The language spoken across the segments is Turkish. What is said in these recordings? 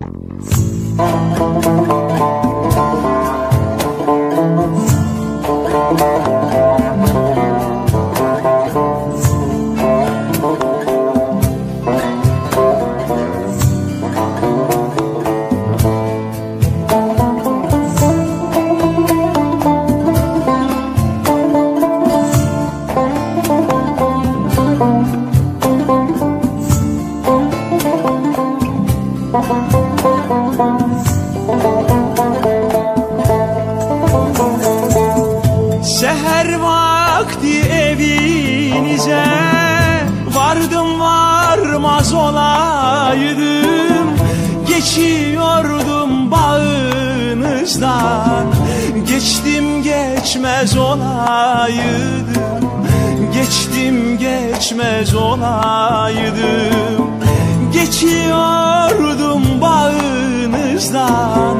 Oh. Varmaz olaydım. Geçiyordum bağınızdan. Geçtim geçmez olaydım. Geçtim geçmez olaydım. Geçiyordum bağınızdan.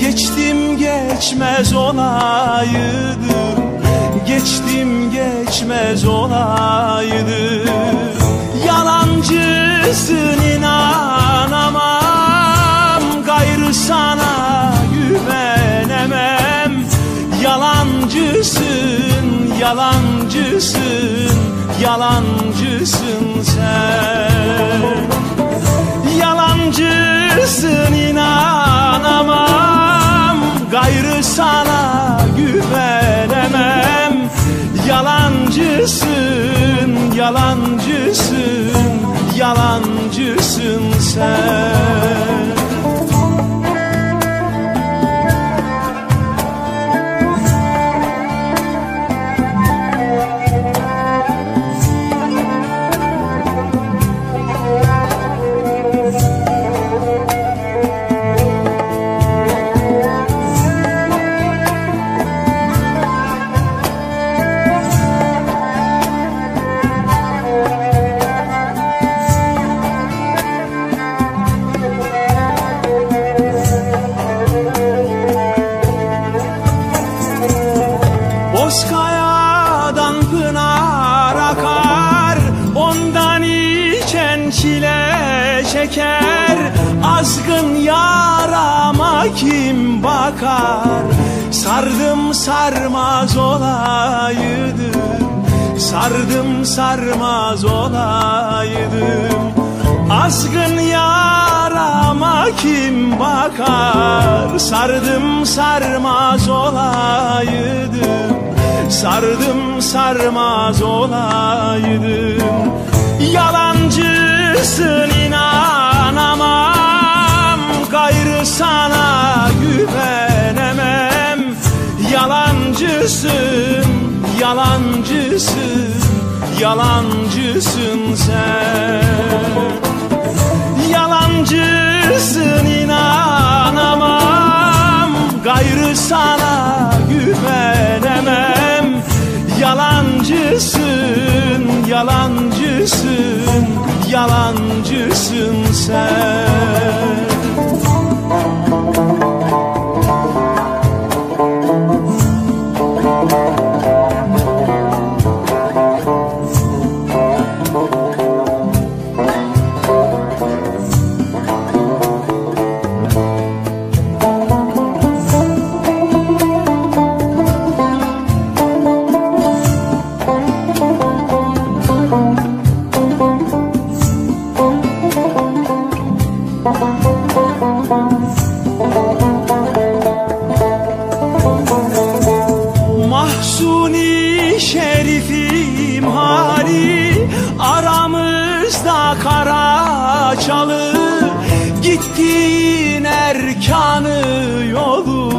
Geçtim geçmez olaydım. Geçtim geçmez olaydım Yalancısın inanamam. Gayrı sana güvenemem. Yalancısın, yalancısın, yalancısın sen. Yalancısın inanamam. Gayrı sana yalancısın çeker Azgın yarama kim bakar? Sardım sarmaz olaydım Sardım sarmaz olaydım. Azgın yarama kim bakar? Sardım sarmaz olaydım Sardım sarmaz olaydım Yalancısın inanamam. Gayrı sana güvenemem. Yalancısın, yalancısın, yalancısın sen. Yalancısın inanamam. Gayrı sana güvenemem. Yalancısın, yalancısın, yalancısın sen Gittiğin erkanı yolu.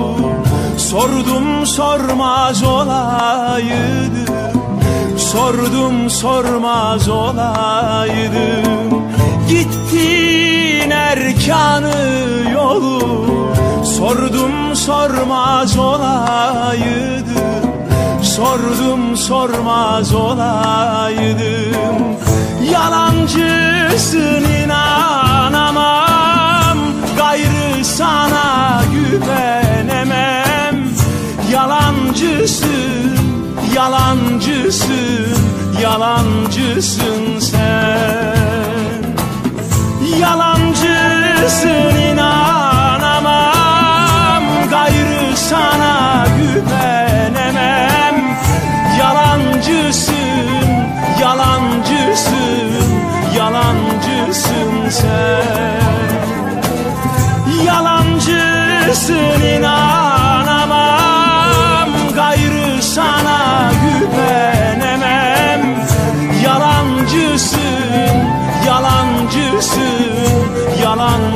Sordum sormaz olaydım Sordum sormaz olaydım Gittiğin erkanı yolu. Sordum sormaz olaydım Sordum sormaz olaydım. Yalancısın inanamam sana güvenemem. Yalancısın, yalancısın, yalancısın sen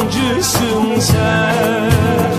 yalancısın sen.